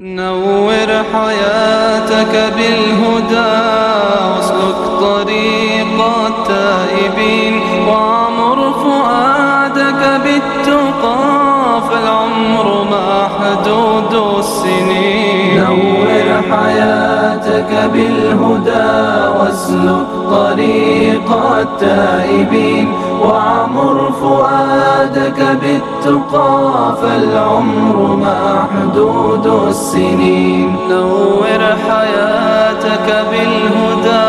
نور حياتك بالهدى واسلك طريق التائبين وعمر فؤادك بالتقى فالعمر محدود السنين. نور حياتك بالهدى واسلك طريق التائبين وعمر فؤادك بالتقى فالعمر محدود السنين. نور حياتك بالهدى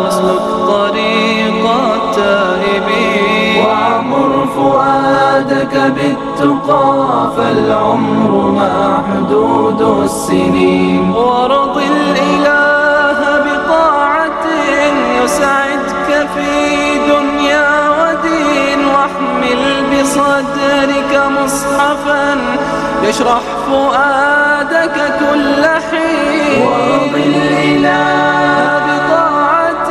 واسلك طريق التائبين. وعمر فؤادك بالتقى فالعمر محدود السنين. ورض الإله يشرح فؤادك كل حين. ورض الإله بطاعة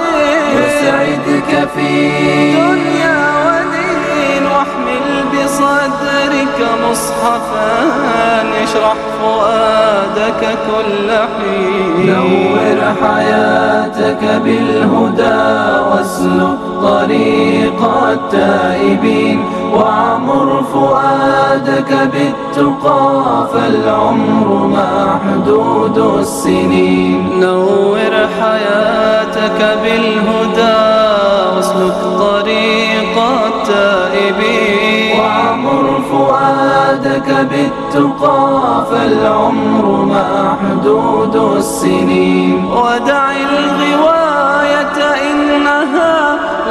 يسعدك في دنيا ودين. واحمل بصدرك مصحفا. يشرح فؤادك كل حين. نور حياتك بالهدى. واسلك طريق التائبين وعمر فؤادك بالتقى فالعمر محدود السنين نور حياتك بالهدى واسلك طريق التائبين وعمر فؤادك بالتقى فالعمر محدود السنين ودع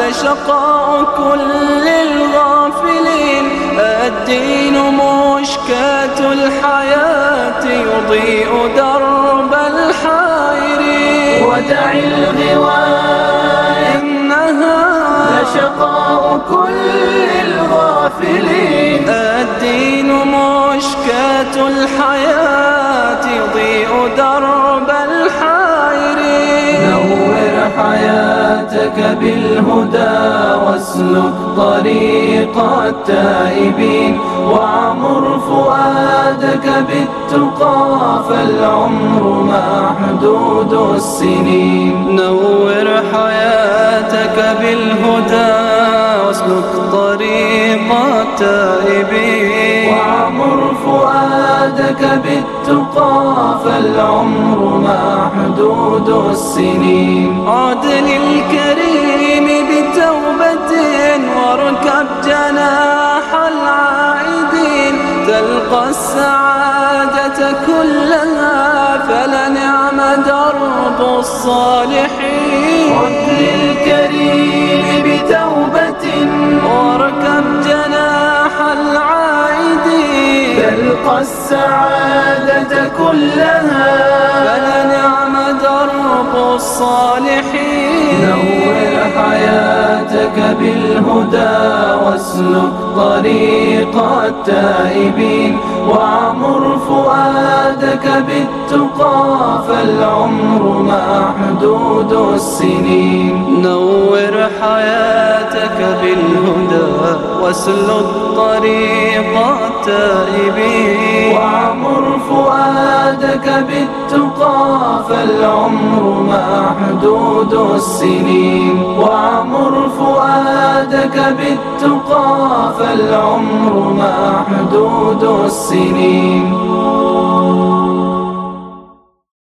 لشقاء كل الغافلين. الدين مشكاة الحياة يضيء درب الحائرين. ودع الغواية إنها لشقاء كل الغافلين. الدين مشكاة الحياة يضيء درب حياتك بالهدى واسلك طريق التائبين وعمر فؤادك بالتقى فالعمر محدود السنين. نور حياتك بالهدى واسلك طريق التائبين فؤادك بالتقى فالعمر محدود السنين. عد للكريم بتوبة واركب جناح العائدين. تلقى السعادة كلها فلنعم درب الصالحين. عد للكريم السعادة كلها. فلنعم درب الصالحين. نور حياتك بالهدى واسلك طريق التائبين. وعمر فؤادك بالتقى فالعمر محدود السنين. نور حياتك بالهدى واسلك طريق التائبين وعمر فؤادك بالتقى فالعمر محدود السنين. وعمر فؤادك بالتقى فالعمر محدود السنين.